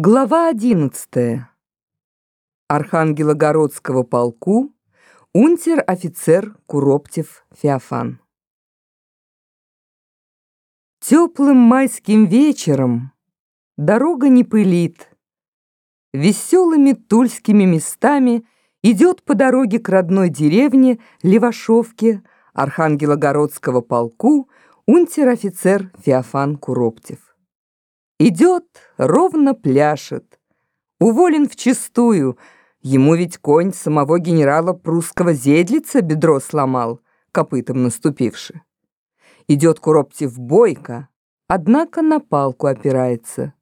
Глава одиннадцатая. Архангелогородского полку унтер-офицер Куроптев Феофан. Теплым майским вечером дорога не пылит. Веселыми тульскими местами идет по дороге к родной деревне Левашовке Архангелогородского полку унтер-офицер Феофан Куроптев. Идет, ровно пляшет. Уволен вчистую. Ему ведь конь самого генерала прусского Зедлица бедро сломал, копытом наступивши. Идет Куроптев бойко, однако на палку опирается.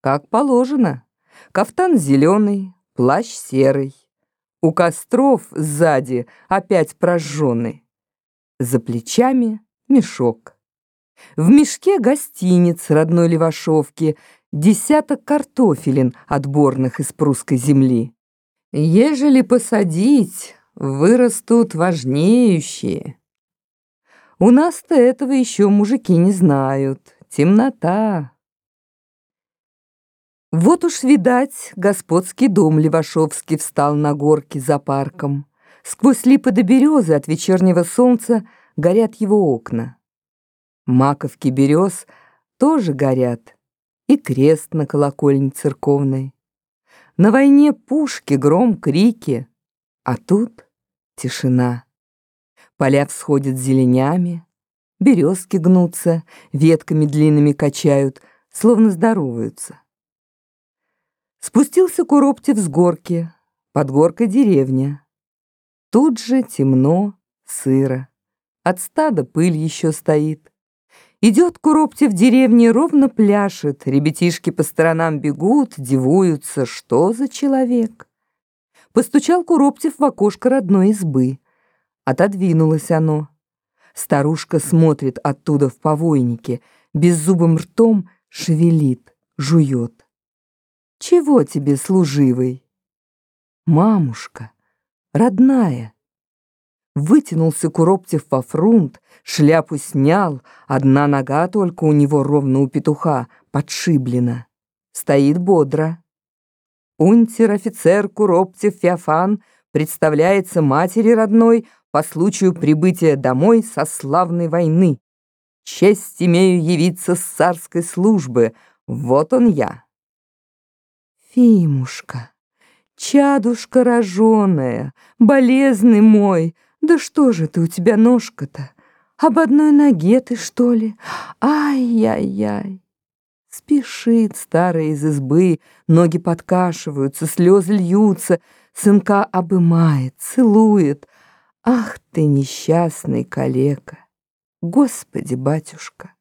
Как положено. Кафтан зеленый, плащ серый. У костров сзади опять прожженный. За плечами мешок. В мешке гостиниц родной Левашовки, десяток картофелин, отборных из прусской земли. Ежели посадить, вырастут важнеющие. У нас-то этого еще мужики не знают. Темнота. Вот уж, видать, господский дом Левашовский встал на горке за парком. Сквозь липы до березы от вечернего солнца горят его окна. Маковки берез тоже горят, и крест на колокольне церковной. На войне пушки, гром, крики, а тут тишина. Поля всходят зеленями, березки гнутся, ветками длинными качают, словно здороваются. Спустился Куроптев с горки, под горкой деревня. Тут же темно, сыро. От стада пыль еще стоит. Идет Куропти в деревне, ровно пляшет, ребятишки по сторонам бегут, дивуются, что за человек. Постучал Куроптев в окошко родной избы. Отодвинулось оно. Старушка смотрит оттуда в повойнике, беззубым ртом шевелит, жует. «Чего тебе, служивый?» «Мамушка, родная». Вытянулся Куроптев во фрунт, шляпу снял, одна нога только у него ровно у петуха, подшиблена. Стоит бодро. Унтер-офицер Куроптев Феофан представляется матери родной по случаю прибытия домой со славной войны. Честь имею явиться с царской службы, вот он я. Фимушка, чадушка роженая, болезный мой, да что же ты у тебя ножка-то? Об одной ноге ты, что ли? Ай-яй-яй. Спешит старая из избы, ноги подкашиваются, слезы льются, сынка обымает, целует. Ах ты, несчастный калека! Господи, батюшка!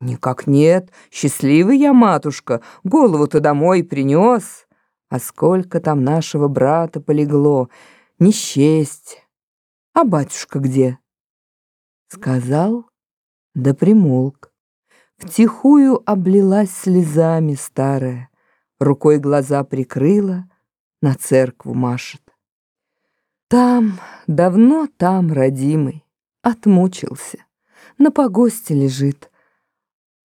Никак нет, счастливый я, матушка, голову-то домой принес. А сколько там нашего брата полегло, не счесть. А батюшка где? Сказал, да примолк. Втихую облилась слезами старая, Рукой глаза прикрыла, на церкву машет. Там, давно там, родимый, отмучился, На погосте лежит.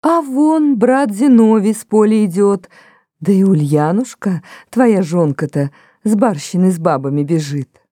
А вон брат Зиновий с поля идет, Да и Ульянушка, твоя жонка-то, С барщиной с бабами бежит.